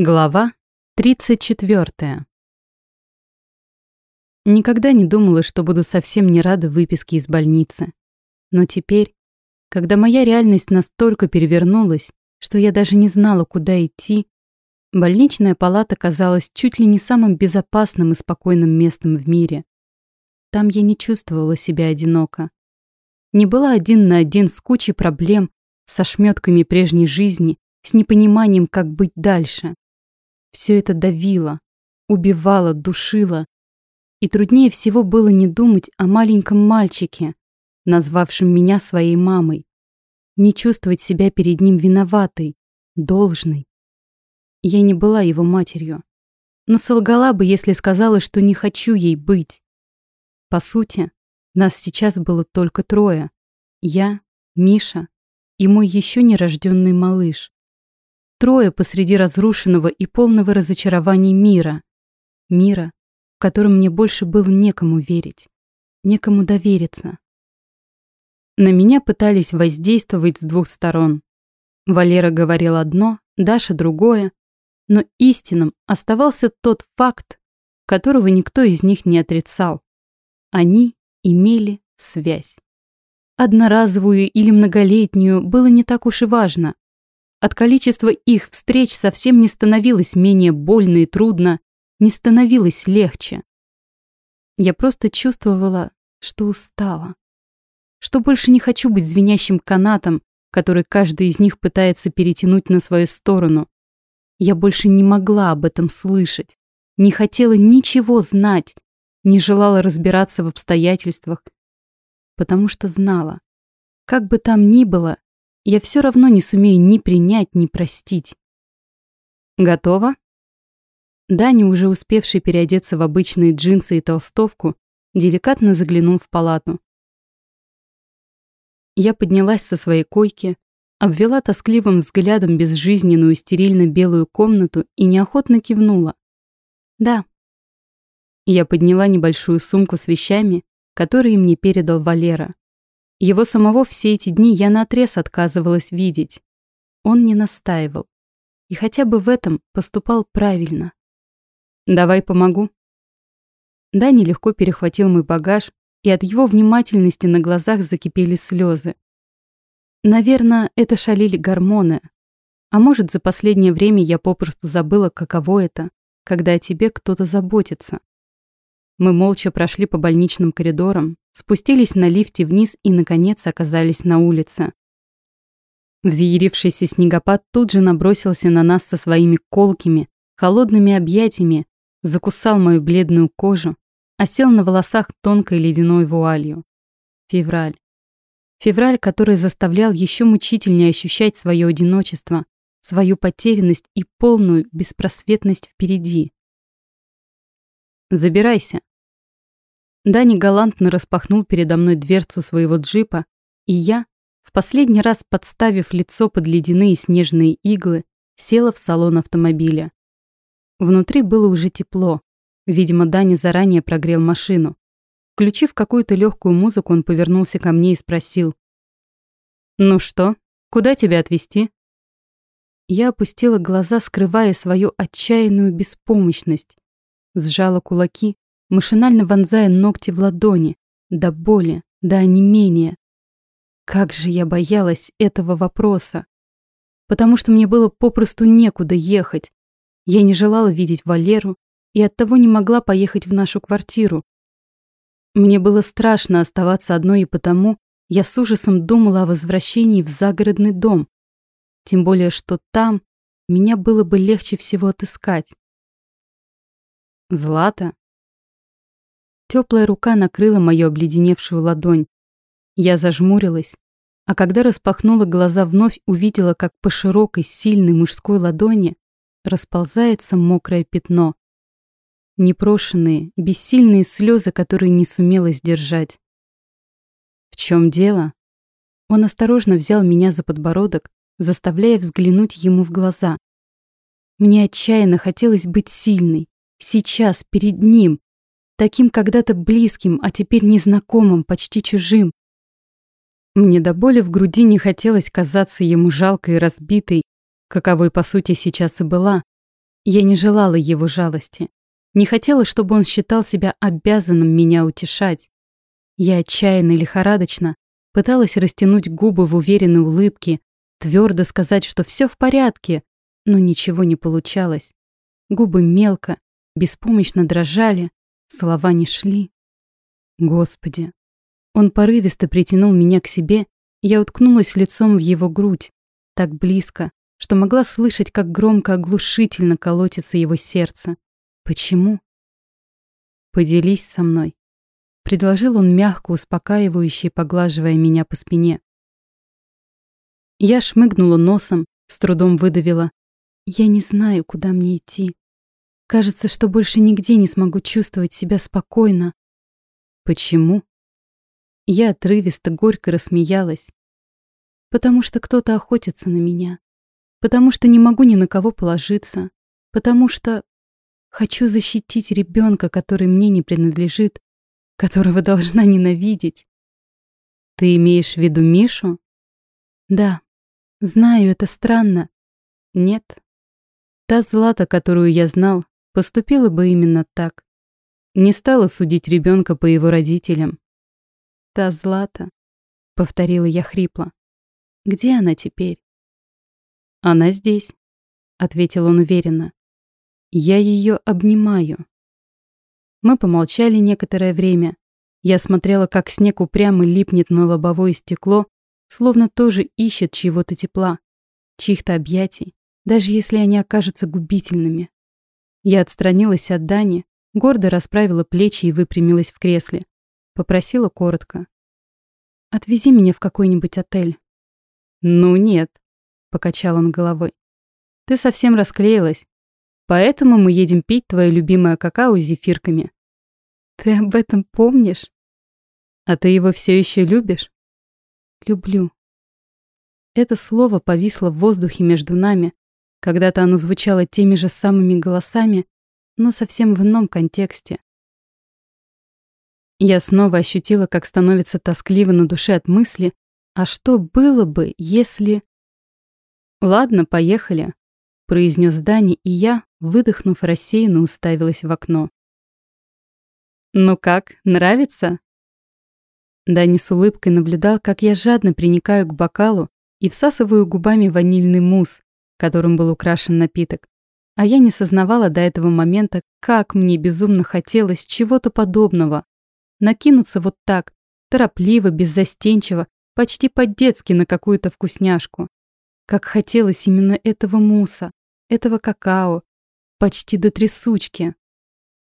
Глава 34. Никогда не думала, что буду совсем не рада выписке из больницы. Но теперь, когда моя реальность настолько перевернулась, что я даже не знала, куда идти, больничная палата казалась чуть ли не самым безопасным и спокойным местом в мире. Там я не чувствовала себя одиноко. Не была один на один с кучей проблем, со шмётками прежней жизни, с непониманием, как быть дальше. Все это давило, убивало, душило. И труднее всего было не думать о маленьком мальчике, назвавшем меня своей мамой. Не чувствовать себя перед ним виноватой, должной. Я не была его матерью, но солгала бы, если сказала, что не хочу ей быть. По сути, нас сейчас было только трое. Я, Миша и мой еще нерожденный малыш. Трое посреди разрушенного и полного разочарований мира. Мира, в котором мне больше было некому верить, некому довериться. На меня пытались воздействовать с двух сторон. Валера говорил одно, Даша другое, но истинным оставался тот факт, которого никто из них не отрицал. Они имели связь. Одноразовую или многолетнюю было не так уж и важно. От количества их встреч совсем не становилось менее больно и трудно, не становилось легче. Я просто чувствовала, что устала. Что больше не хочу быть звенящим канатом, который каждый из них пытается перетянуть на свою сторону. Я больше не могла об этом слышать, не хотела ничего знать, не желала разбираться в обстоятельствах, потому что знала, как бы там ни было, я все равно не сумею ни принять, ни простить. Готово? Даня, уже успевший переодеться в обычные джинсы и толстовку, деликатно заглянул в палату. Я поднялась со своей койки, обвела тоскливым взглядом безжизненную стерильно-белую комнату и неохотно кивнула. «Да». Я подняла небольшую сумку с вещами, которые мне передал Валера. Его самого все эти дни я наотрез отказывалась видеть. Он не настаивал. И хотя бы в этом поступал правильно. «Давай помогу». Дани легко перехватил мой багаж, и от его внимательности на глазах закипели слезы. Наверное, это шалили гормоны. А может, за последнее время я попросту забыла, каково это, когда о тебе кто-то заботится. Мы молча прошли по больничным коридорам, спустились на лифте вниз и, наконец, оказались на улице. Взъярившийся снегопад тут же набросился на нас со своими колкими, холодными объятиями, закусал мою бледную кожу, осел на волосах тонкой ледяной вуалью. Февраль. Февраль, который заставлял еще мучительнее ощущать свое одиночество, свою потерянность и полную беспросветность впереди. «Забирайся», Дани галантно распахнул передо мной дверцу своего джипа, и я, в последний раз подставив лицо под ледяные снежные иглы, села в салон автомобиля. Внутри было уже тепло. Видимо, Дани заранее прогрел машину. Включив какую-то легкую музыку, он повернулся ко мне и спросил. «Ну что, куда тебя отвезти?» Я опустила глаза, скрывая свою отчаянную беспомощность. Сжала кулаки, машинально вонзая ногти в ладони, до боли, до онемения. Как же я боялась этого вопроса. Потому что мне было попросту некуда ехать. Я не желала видеть Валеру и оттого не могла поехать в нашу квартиру. Мне было страшно оставаться одной и потому я с ужасом думала о возвращении в загородный дом. Тем более, что там меня было бы легче всего отыскать. Злата Теплая рука накрыла мою обледеневшую ладонь. Я зажмурилась, а когда распахнула глаза, вновь увидела, как по широкой, сильной мужской ладони расползается мокрое пятно. Непрошенные, бессильные слезы, которые не сумела сдержать. В чем дело? Он осторожно взял меня за подбородок, заставляя взглянуть ему в глаза. Мне отчаянно хотелось быть сильной, сейчас, перед ним, таким когда-то близким, а теперь незнакомым, почти чужим. Мне до боли в груди не хотелось казаться ему жалкой и разбитой, каковой по сути сейчас и была. Я не желала его жалости. Не хотела, чтобы он считал себя обязанным меня утешать. Я отчаянно и лихорадочно пыталась растянуть губы в уверенной улыбке, твердо сказать, что все в порядке, но ничего не получалось. Губы мелко, беспомощно дрожали, слова не шли. Господи. Он порывисто притянул меня к себе, я уткнулась лицом в его грудь, так близко, что могла слышать, как громко оглушительно колотится его сердце. Почему? Поделись со мной. Предложил он мягко, успокаивающе, поглаживая меня по спине. Я шмыгнула носом, с трудом выдавила. Я не знаю, куда мне идти. Кажется, что больше нигде не смогу чувствовать себя спокойно. Почему? Я отрывисто, горько рассмеялась. Потому что кто-то охотится на меня. Потому что не могу ни на кого положиться. Потому что хочу защитить ребенка, который мне не принадлежит, которого должна ненавидеть. Ты имеешь в виду Мишу? Да. Знаю, это странно. Нет. Та Злата, которую я знал, поступила бы именно так. Не стала судить ребенка по его родителям. Та Злата, повторила я хрипло. Где она теперь? Она здесь, ответил он уверенно. Я ее обнимаю. Мы помолчали некоторое время. Я смотрела, как снег упрямо липнет на лобовое стекло, словно тоже ищет чьего-то тепла, чьих-то объятий, даже если они окажутся губительными. Я отстранилась от Дани, гордо расправила плечи и выпрямилась в кресле. Попросила коротко. «Отвези меня в какой-нибудь отель». «Ну нет», — покачал он головой. «Ты совсем расклеилась. Поэтому мы едем пить твое любимое какао с зефирками». «Ты об этом помнишь?» «А ты его все еще любишь?» «Люблю». Это слово повисло в воздухе между нами, когда-то оно звучало теми же самыми голосами, но совсем в ином контексте. Я снова ощутила, как становится тоскливо на душе от мысли, а что было бы, если... «Ладно, поехали», — произнес Дани, и я, выдохнув рассеянно, уставилась в окно. «Ну как, нравится?» Дани с улыбкой наблюдал, как я жадно приникаю к бокалу и всасываю губами ванильный мусс, которым был украшен напиток. А я не сознавала до этого момента, как мне безумно хотелось чего-то подобного. Накинуться вот так, торопливо, беззастенчиво, почти по-детски на какую-то вкусняшку. Как хотелось именно этого муса, этого какао, почти до трясучки.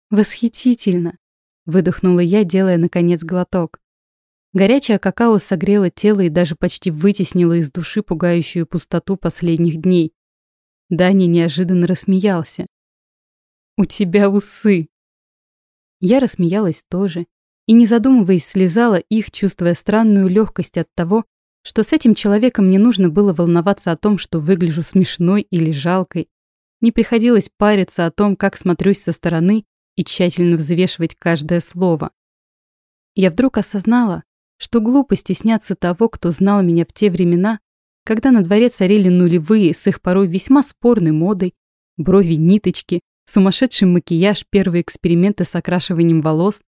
Восхитительно, выдохнула я, делая наконец глоток. Горячее какао согрело тело и даже почти вытеснило из души пугающую пустоту последних дней. Дани неожиданно рассмеялся. «У тебя усы!» Я рассмеялась тоже и, не задумываясь, слезала их, чувствуя странную легкость от того, что с этим человеком не нужно было волноваться о том, что выгляжу смешной или жалкой. Не приходилось париться о том, как смотрюсь со стороны и тщательно взвешивать каждое слово. Я вдруг осознала, что глупо стесняться того, кто знал меня в те времена, когда на дворе царили нулевые с их порой весьма спорной модой, брови ниточки, сумасшедший макияж, первые эксперименты с окрашиванием волос.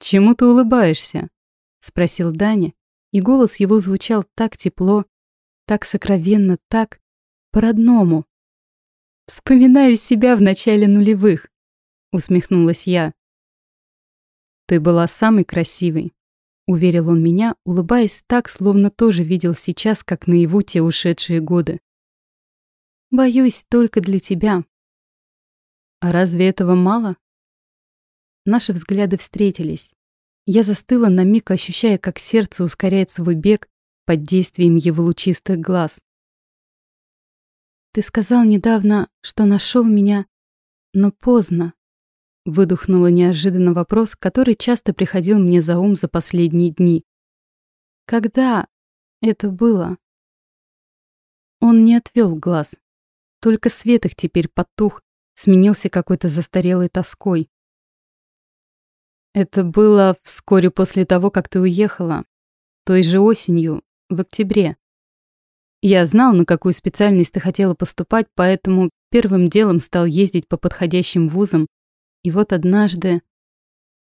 «Чему ты улыбаешься?» — спросил Даня, и голос его звучал так тепло, так сокровенно, так по-родному. «Вспоминаю себя в начале нулевых», — усмехнулась я. «Ты была самой красивой, Уверил он меня, улыбаясь так, словно тоже видел сейчас, как наяву те ушедшие годы. «Боюсь только для тебя». «А разве этого мало?» Наши взгляды встретились. Я застыла на миг, ощущая, как сердце ускоряет свой бег под действием его лучистых глаз. «Ты сказал недавно, что нашел меня, но поздно. Выдохнула неожиданно вопрос, который часто приходил мне за ум за последние дни. Когда это было? Он не отвел глаз. Только свет их теперь потух, сменился какой-то застарелой тоской. Это было вскоре после того, как ты уехала. Той же осенью, в октябре. Я знал, на какую специальность ты хотела поступать, поэтому первым делом стал ездить по подходящим вузам, и вот однажды...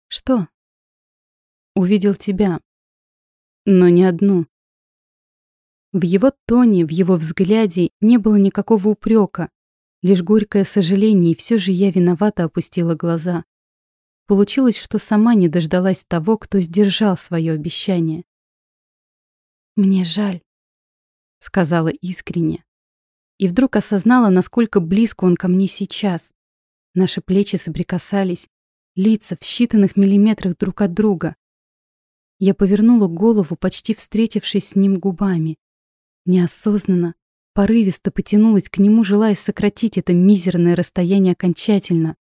Что? Увидел тебя. Но не одну. В его тоне, в его взгляде не было никакого упрека, лишь горькое сожаление, и все же я виновато опустила глаза. Получилось, что сама не дождалась того, кто сдержал свое обещание. «Мне жаль», — сказала искренне. И вдруг осознала, насколько близко он ко мне сейчас. Наши плечи соприкасались, лица в считанных миллиметрах друг от друга. Я повернула голову, почти встретившись с ним губами. Неосознанно, порывисто потянулась к нему, желая сократить это мизерное расстояние окончательно.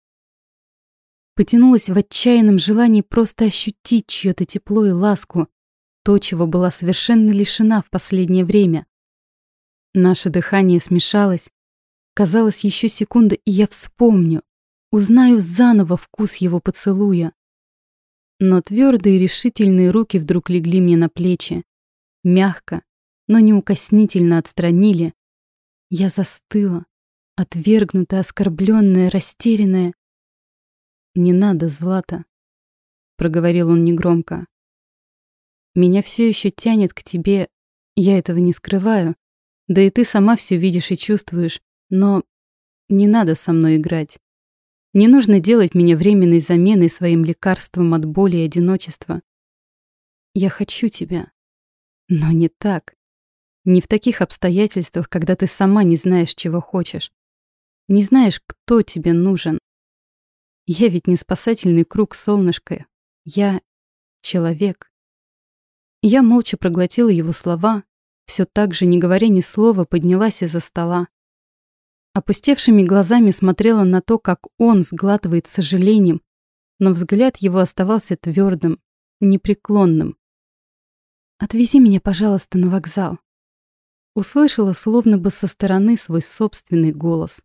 Потянулась в отчаянном желании просто ощутить чьё-то тепло и ласку, то, чего была совершенно лишена в последнее время. Наше дыхание смешалось. Казалось, еще секунда, и я вспомню, узнаю заново вкус его поцелуя. Но твердые решительные руки вдруг легли мне на плечи. Мягко, но неукоснительно отстранили. Я застыла, отвергнутая, оскорбленная, растерянная. «Не надо, Злата», — проговорил он негромко. «Меня все еще тянет к тебе, я этого не скрываю, да и ты сама все видишь и чувствуешь, но не надо со мной играть. Не нужно делать меня временной заменой своим лекарством от боли и одиночества. Я хочу тебя, но не так. Не в таких обстоятельствах, когда ты сама не знаешь, чего хочешь. Не знаешь, кто тебе нужен. Я ведь не спасательный круг солнышка. Я человек. Я молча проглотила его слова, все так же, не говоря ни слова, поднялась из-за стола. Опустевшими глазами смотрела на то, как он сглатывает сожалением, но взгляд его оставался твердым, непреклонным. «Отвези меня, пожалуйста, на вокзал», Услышала словно бы со стороны свой собственный голос.